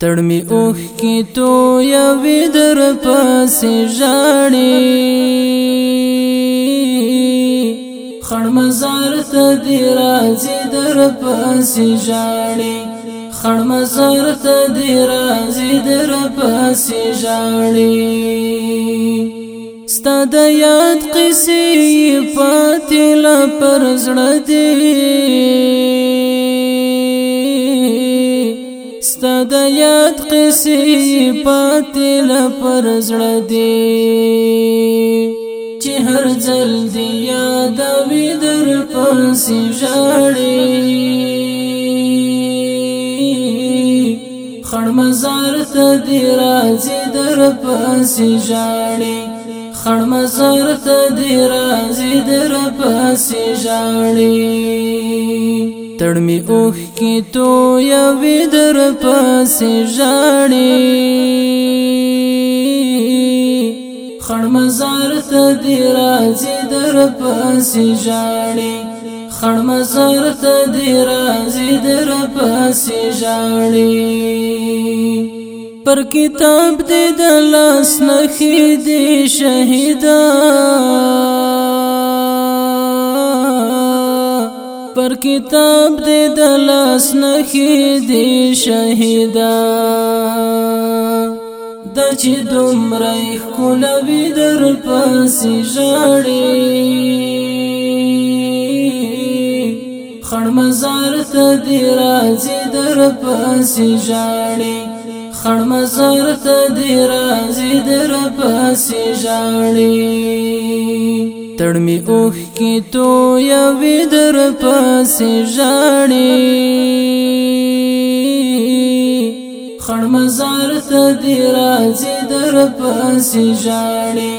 ترمي اوخ تو يا ودر پاسې ژاړې خړمزار ته دی رازي در پاسې ژاړې خړمزار ته دی رازي در پاسې ژاړې ستاد یاد قصې پاتې لا پر زړه دی کیسې پاتې لپر زړه دی چې هر ځل دی یاد وي در پر سجاړي خړ مزار ته دی راځي در پر سجاړي خړ مزار ته دی راځي در پر سجاړي تړمې اوخ کی تو یوې در پاسې ژاړې خړمزار ته دی راځي در پاسې ژاړې خړمزار ته دی راځي در پاسې ژاړې پر کتاب دې د لاس نه خې دې شهیدان پر کتاب دې د لاس نه دې شهیدا د چې دومره خلوي در پسې ژړې خړ مزار ته دې راځي در پسې ژړې خړ مزار ته دې راځي در پسې ژړې تړمي اوخ کی تو یوې در پاسې ژاړي خړ مزار ته دی راځي در پاسې ژاړي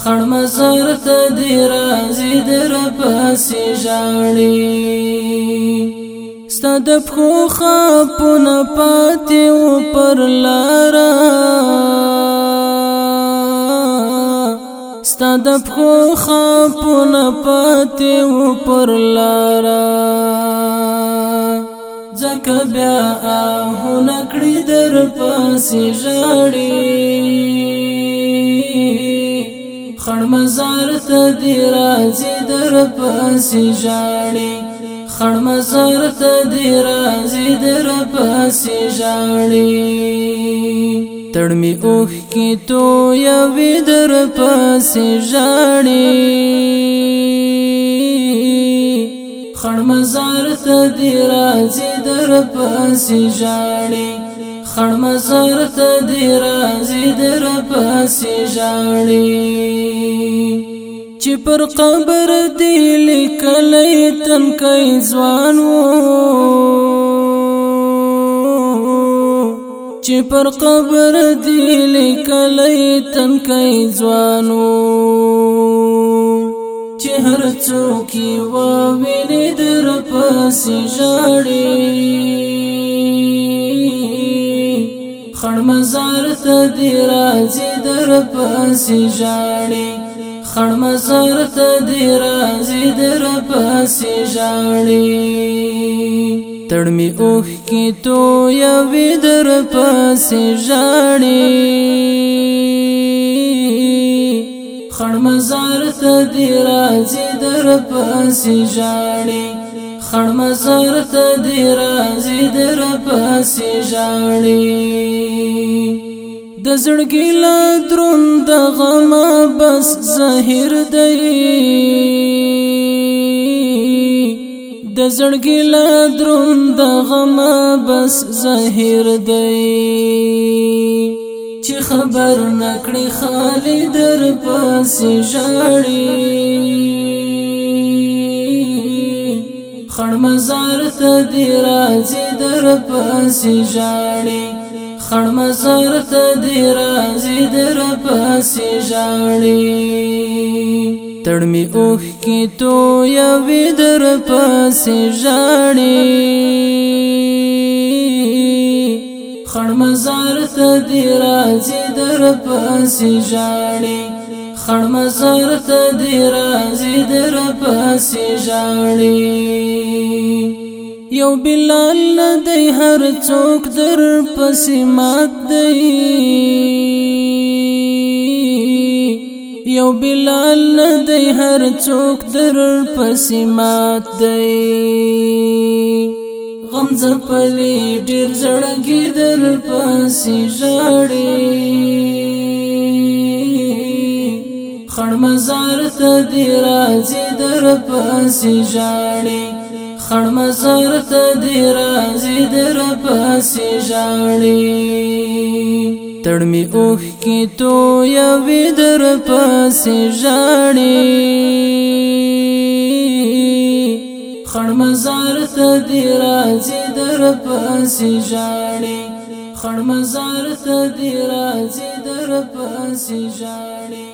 خړ مزار ته دی راځي در پاسې ژاړي ستاد خو خپونه پاتې او پر لارا ستاد په خپل پاتې و پر لارا ځکه بیا هونه کړی در پاسې ژړې خړ مزار ته دی راځي در پاسې ژړې خړ مزار ته دی راځي در پاسې ژړې تړمي اوخ کی تو یا ودر پاسې ژاړي خړمزار ته دی راځي در پاسې ژاړي خړمزار ته دی راځي در پاسې ژاړي چې پر قبر دی لیکلې تنکې ځوانو چې پر قبر دی لیکلې تنکې ځوانو چې هر څوک و ویني در پسې ژړې خړ مزار ته دی راځي در پسې ژړې خړ مزار ته دی راځي در پسې ژړې تړمي اوخ کی تو یا ودر پاسې ژاړي خړمزار ته دی راځي در پاسې ژاړي خړمزار ته دی راځي در پاسې ژاړي د زړګي لا دروند غما بس ظاهر دی د زړګي لا دروند غم بس ظاهر دی چې خبر نکړي خالي در پسې ژړي خړ مزار ته دی راځي در پسې ژړي خړ مزار ته دی راځي در پسې ژړي تړمي اوخ کی تو یا ودر پاسې ژاړي خړمزار ته دی راځي در پاسې جاري خړمزار ته دی راځي در پاسې ژاړي یو بلال نه دی هر څوک در پسې مات دی یو بلال نه دی هر څوک در پسمات دی غم زپلی ډیر زړګي در پسې ژړې خړ مزار ته دی راځي در پسې ژړې خړ مزار ته دی راځي در پسې ژړې تړمي اوخ کی تو یا ودر پاسې ژاړي خړمزار ته دی راځي در پاسې ژاړي خړمزار ته دی راځي در پاسې ژاړي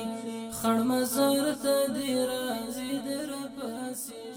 خړمزار ته دی راځي در پاسې